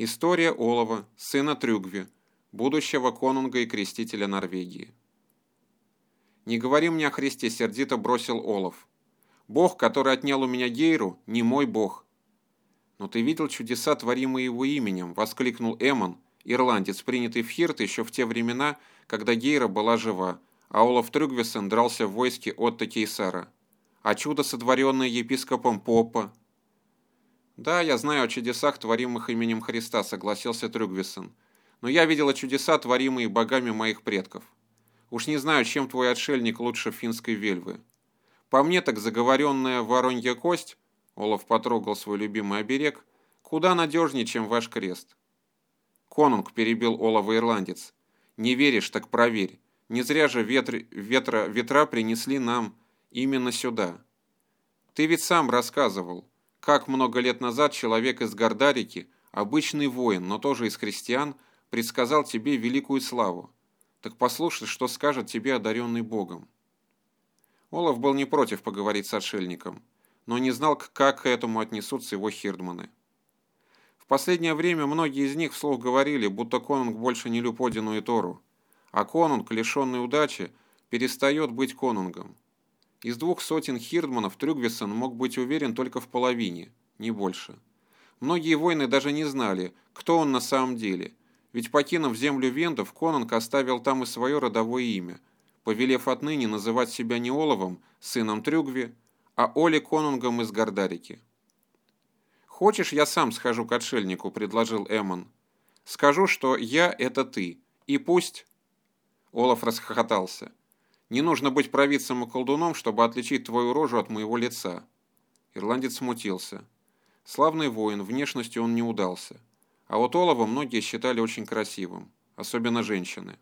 История Олова, сына Трюгви, будущего конунга и крестителя Норвегии. «Не говори мне о Христе», — сердито бросил Олов. «Бог, который отнял у меня Гейру, не мой Бог». «Но ты видел чудеса, творимые его именем», — воскликнул Эмон, ирландец, принятый в Хирт еще в те времена, когда Гейра была жива, а Олаф Трюгвесен дрался в войске Отто Кейсара. А чудо, сотворенное епископом Попа? Да, я знаю о чудесах, творимых именем Христа, согласился Трюгвесен. Но я видела чудеса, творимые богами моих предков. Уж не знаю, чем твой отшельник лучше финской вельвы. По мне так заговоренная воронья кость, Олаф потрогал свой любимый оберег, куда надежнее, чем ваш крест. Конунг перебил Олова ирландец. Не веришь, так проверь. Не зря же ветры, ветра, ветра принесли нам именно сюда. Ты ведь сам рассказывал, как много лет назад человек из Гордарики, обычный воин, но тоже из христиан, предсказал тебе великую славу. Так послушай, что скажет тебе одаренный Богом. Олаф был не против поговорить с отшельником, но не знал, как к этому отнесутся его хирдманы. В последнее время многие из них вслух говорили, будто конунг больше не люб Одину и Тору, а конунг, лишенный удачи, перестает быть конунгом. Из двух сотен хирдманов Трюгвисон мог быть уверен только в половине, не больше. Многие воины даже не знали, кто он на самом деле, ведь покинув землю вендов, конунг оставил там и свое родовое имя, повелев отныне называть себя не Оловом, сыном Трюгви, а Оли конунгом из Гордарики. «Хочешь, я сам схожу к отшельнику», — предложил Эмон. «Скажу, что я — это ты, и пусть...» Олаф расхохотался. «Не нужно быть провидцем и колдуном, чтобы отличить твою рожу от моего лица». Ирландец смутился. Славный воин, внешностью он не удался. А вот Олова многие считали очень красивым, особенно женщины.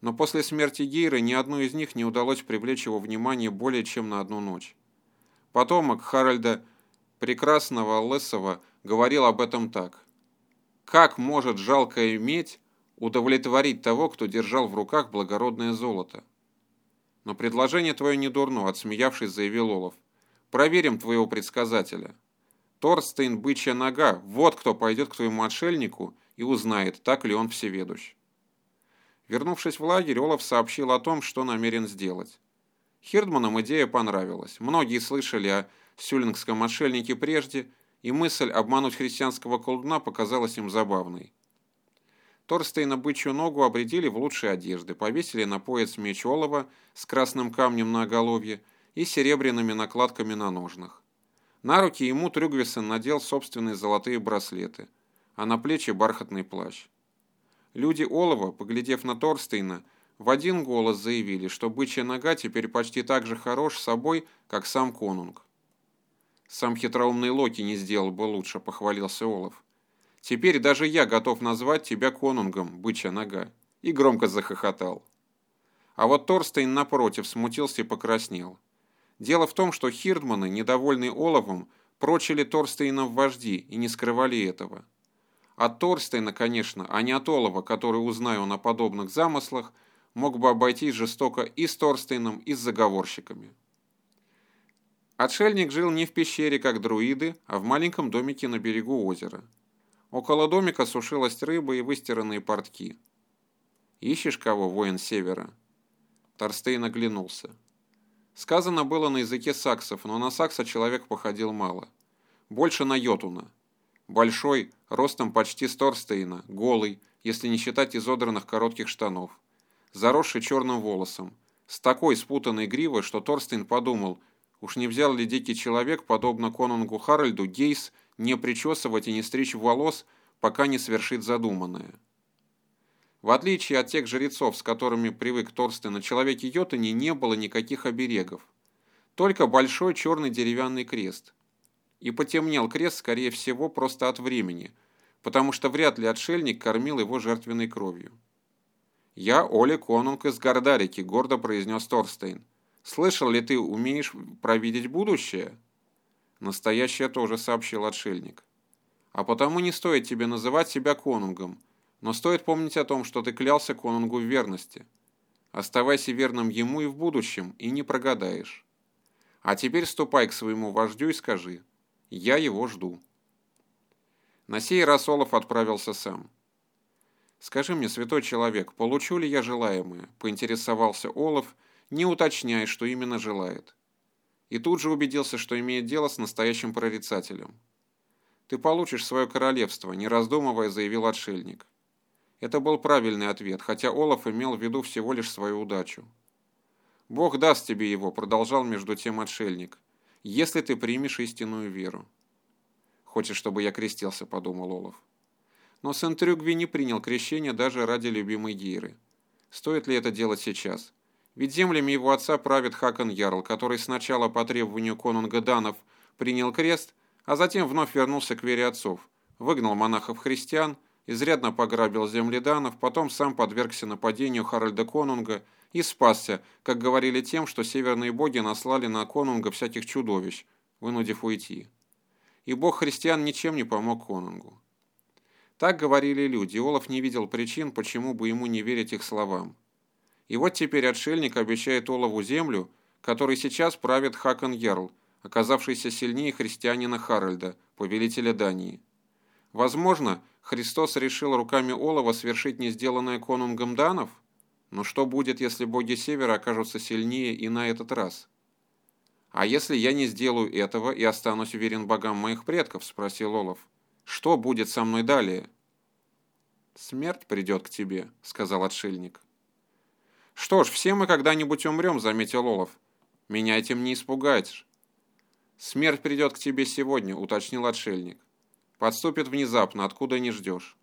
Но после смерти Гейры ни одной из них не удалось привлечь его внимание более чем на одну ночь. Потомок Харальда Прекрасного Лесова говорил об этом так. «Как может жалкая медь удовлетворить того, кто держал в руках благородное золото. Но предложение твое не дурно, отсмеявшись, заявил Олов. Проверим твоего предсказателя. Торстейн бычья нога, вот кто пойдет к твоему отшельнику и узнает, так ли он всеведущ. Вернувшись в лагерь, Олаф сообщил о том, что намерен сделать. Хирдманам идея понравилась. Многие слышали о сюлингском отшельнике прежде, и мысль обмануть христианского колдуна показалась им забавной. Торстейна бычью ногу обредили в лучшие одежды, повесили на пояс меч олова с красным камнем на оголовье и серебряными накладками на ножнах. На руки ему Трюгвисон надел собственные золотые браслеты, а на плечи бархатный плащ. Люди олова, поглядев на Торстейна, в один голос заявили, что бычья нога теперь почти так же хорош собой, как сам конунг. «Сам хитроумный Локи не сделал бы лучше», — похвалился Олаф. Теперь даже я готов назвать тебя конунгом, бычья нога». И громко захохотал. А вот Торстейн, напротив, смутился и покраснел. Дело в том, что хирдманы, недовольные Оловом, прочили Торстейна в вожди и не скрывали этого. От Торстейна, конечно, а не от Олова, который, узнаю о подобных замыслах, мог бы обойтись жестоко и с Торстейном, и с заговорщиками. Отшельник жил не в пещере, как друиды, а в маленьком домике на берегу озера. Около домика сушилась рыба и выстиранные портки. «Ищешь кого, воин севера?» Торстейн оглянулся. Сказано было на языке саксов, но на сакса человек походил мало. Больше на йотуна. Большой, ростом почти с Торстейна, голый, если не считать изодранных коротких штанов. Заросший черным волосом. С такой спутанной гривой, что Торстейн подумал, уж не взял ли дикий человек, подобно конунгу Харальду, Гейс не причесывать и не стричь волос, пока не свершит задуманное. В отличие от тех жрецов, с которыми привык Торстен, на человеке Йотуни не было никаких оберегов. Только большой черный деревянный крест. И потемнел крест, скорее всего, просто от времени, потому что вряд ли отшельник кормил его жертвенной кровью. «Я Оля Конунг из Гордарики», — гордо произнес Торстейн. «Слышал ли ты, умеешь провидеть будущее?» Настоящее тоже сообщил отшельник. А потому не стоит тебе называть себя конунгом, но стоит помнить о том, что ты клялся конунгу в верности. Оставайся верным ему и в будущем, и не прогадаешь. А теперь ступай к своему вождю и скажи, я его жду. На сей раз Олаф отправился сам. «Скажи мне, святой человек, получу ли я желаемое?» – поинтересовался Олаф, не уточняя, что именно желает. И тут же убедился, что имеет дело с настоящим прорицателем. «Ты получишь свое королевство», – не раздумывая заявил отшельник. Это был правильный ответ, хотя Олаф имел в виду всего лишь свою удачу. «Бог даст тебе его», – продолжал между тем отшельник, – «если ты примешь истинную веру». «Хочешь, чтобы я крестился?» – подумал Олаф. Но Сент-Трюгви не принял крещение даже ради любимой Гейры. Стоит ли это делать сейчас? Ведь землями его отца правит Хакон Ярл, который сначала по требованию конунга Данов принял крест, а затем вновь вернулся к вере отцов, выгнал монахов-христиан, изрядно пограбил земли Данов, потом сам подвергся нападению Харальда Конунга и спасся, как говорили тем, что северные боги наслали на конунга всяких чудовищ, вынудив уйти. И бог христиан ничем не помог конунгу. Так говорили люди, Олаф не видел причин, почему бы ему не верить их словам. И вот теперь отшельник обещает Олову землю, которой сейчас правит Хакон Ярл, оказавшийся сильнее христианина Харальда, повелителя Дании. Возможно, Христос решил руками Олова свершить не сделанное конунгом Данов? Но что будет, если боги Севера окажутся сильнее и на этот раз? «А если я не сделаю этого и останусь верен богам моих предков?» – спросил Олов. Что будет со мной далее?» «Смерть придет к тебе», — сказал отшельник. «Что ж, все мы когда-нибудь умрем», — заметил Олов. «Меня этим не испугаешь». «Смерть придет к тебе сегодня», — уточнил отшельник. «Подступит внезапно, откуда не ждешь.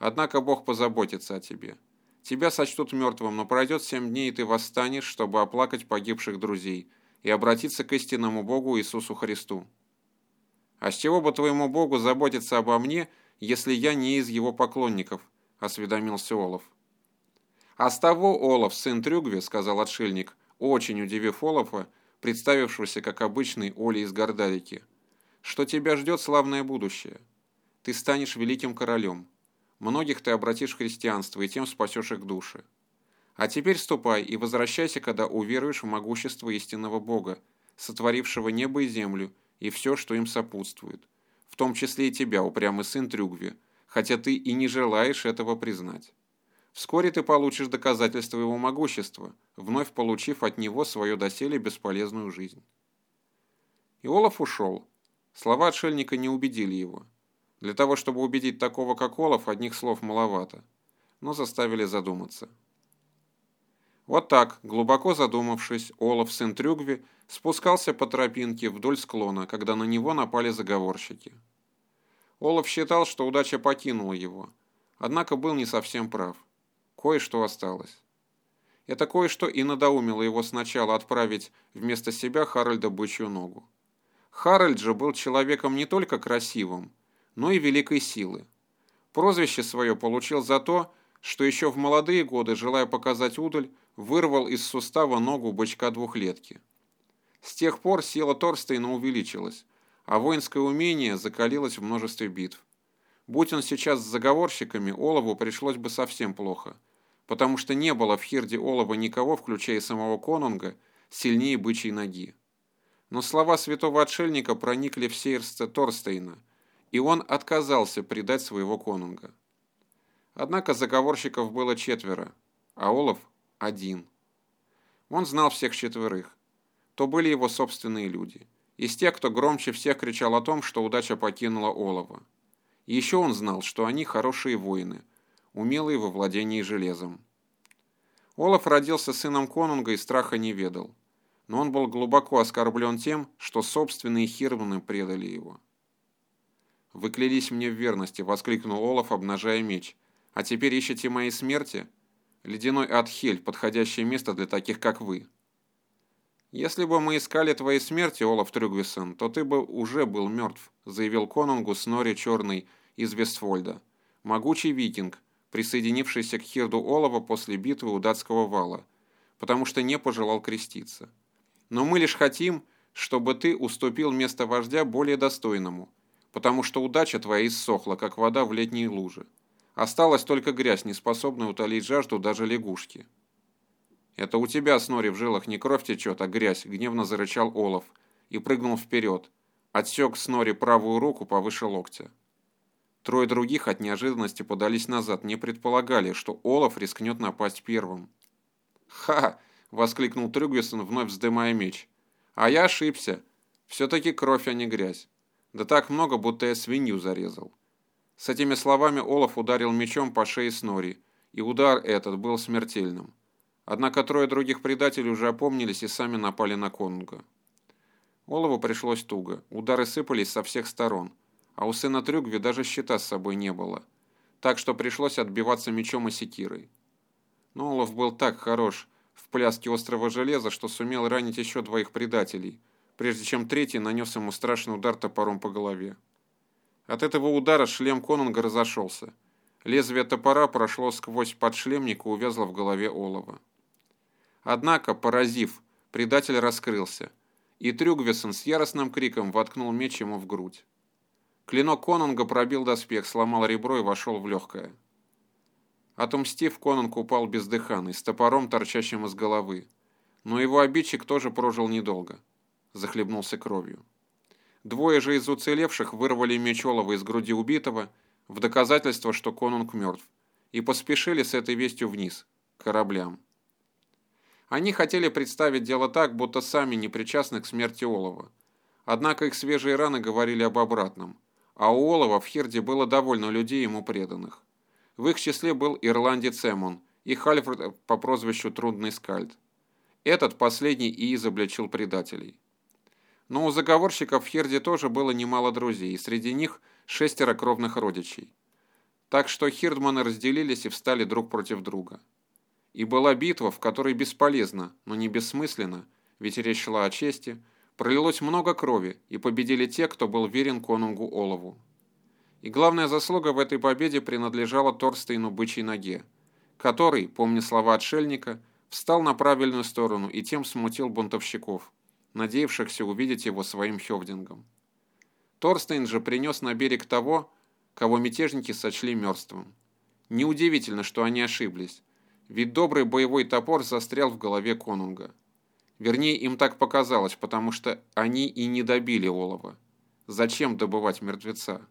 Однако Бог позаботится о тебе. Тебя сочтут мертвым, но пройдет семь дней, и ты восстанешь, чтобы оплакать погибших друзей и обратиться к истинному Богу Иисусу Христу». «А с чего бы твоему богу заботиться обо мне, если я не из его поклонников?» – осведомился Олаф. «А с того, Олаф, сын Трюгви», – сказал отшельник, очень удивив Олафа, представившегося как обычный Оли из Гордарики, «что тебя ждет славное будущее. Ты станешь великим королем. Многих ты обратишь в христианство и тем спасешь их души. А теперь ступай и возвращайся, когда уверуешь в могущество истинного Бога, сотворившего небо и землю, и все, что им сопутствует, в том числе и тебя, упрямый сын Трюгви, хотя ты и не желаешь этого признать. Вскоре ты получишь доказательства его могущества, вновь получив от него свою доселе бесполезную жизнь. И Олаф ушел. Слова отшельника не убедили его. Для того, чтобы убедить такого, как Олаф, одних слов маловато, но заставили задуматься. Вот так, глубоко задумавшись, Олаф, сын Трюгви, спускался по тропинке вдоль склона, когда на него напали заговорщики. Олаф считал, что удача покинула его, однако был не совсем прав. Кое-что осталось. Это кое-что и надоумило его сначала отправить вместо себя Харальда бычью ногу. Харальд же был человеком не только красивым, но и великой силы. Прозвище свое получил за то, что еще в молодые годы, желая показать удаль, вырвал из сустава ногу бычка двухлетки. С тех пор сила Торстейна увеличилась, а воинское умение закалилось в множестве битв. Будь он сейчас с заговорщиками, Олову пришлось бы совсем плохо, потому что не было в Хирде Олова никого, включая самого Конунга, сильнее бычьей ноги. Но слова святого отшельника проникли в сердце Торстейна, и он отказался предать своего Конунга. Однако заговорщиков было четверо, а Олов – один. Он знал всех четверых. То были его собственные люди. Из тех, кто громче всех кричал о том, что удача покинула Олова. еще он знал, что они хорошие воины, умелые во владении железом. Олаф родился сыном конунга и страха не ведал. Но он был глубоко оскорблен тем, что собственные хирваны предали его. «Вы клялись мне в верности», — воскликнул Олаф, обнажая меч, а теперь ищете моей смерти? Ледяной Атхель, подходящее место для таких, как вы. Если бы мы искали твоей смерти, Олаф Трюгвисон, то ты бы уже был мертв, заявил конунгу Снори Черный из Вестфольда. Могучий викинг, присоединившийся к Хирду Олова после битвы у датского вала, потому что не пожелал креститься. Но мы лишь хотим, чтобы ты уступил место вождя более достойному, потому что удача твоя иссохла, как вода в летней луже. Осталась только грязь, не способная утолить жажду даже лягушки. «Это у тебя, Снори, в жилах не кровь течет, а грязь», — гневно зарычал Олаф и прыгнул вперед. Отсек Снори правую руку повыше локтя. Трое других от неожиданности подались назад, не предполагали, что Олаф рискнет напасть первым. «Ха!» — воскликнул Трюгвисон, вновь вздымая меч. «А я ошибся. Все-таки кровь, а не грязь. Да так много, будто я свинью зарезал». С этими словами Олаф ударил мечом по шее Снори, и удар этот был смертельным. Однако трое других предателей уже опомнились и сами напали на конунга. Олову пришлось туго, удары сыпались со всех сторон, а у сына Трюгви даже щита с собой не было, так что пришлось отбиваться мечом и секирой. Но Олов был так хорош в пляске острого железа, что сумел ранить еще двоих предателей, прежде чем третий нанес ему страшный удар топором по голове. От этого удара шлем конунга разошелся. Лезвие топора прошло сквозь подшлемник и увязло в голове Олова. Однако, поразив, предатель раскрылся, и Трюгвисон с яростным криком воткнул меч ему в грудь. Клинок Конунга пробил доспех, сломал ребро и вошел в легкое. Отомстив, Конунг упал бездыханный, с топором, торчащим из головы. Но его обидчик тоже прожил недолго. Захлебнулся кровью. Двое же из уцелевших вырвали меч Олова из груди убитого в доказательство, что Конунг мертв, и поспешили с этой вестью вниз, к кораблям. Они хотели представить дело так, будто сами не причастны к смерти Олова. Однако их свежие раны говорили об обратном, а у Олова в Хирде было довольно людей ему преданных. В их числе был ирландец Эмон и Хальфред по прозвищу Трудный Скальд. Этот последний и изобличил предателей. Но у заговорщиков в Херде тоже было немало друзей, и среди них шестеро кровных родичей. Так что хирдманы разделились и встали друг против друга. И была битва, в которой бесполезно, но не бессмысленно, ведь речь шла о чести, пролилось много крови, и победили те, кто был верен конунгу Олову. И главная заслуга в этой победе принадлежала Торстейну Бычьей Ноге, который, помня слова отшельника, встал на правильную сторону и тем смутил бунтовщиков надеявшихся увидеть его своим хевдингом. Торстейн же принес на берег того, кого мятежники сочли мертвым. Неудивительно, что они ошиблись, ведь добрый боевой топор застрял в голове конунга. Вернее, им так показалось, потому что они и не добили олова. Зачем добывать мертвеца?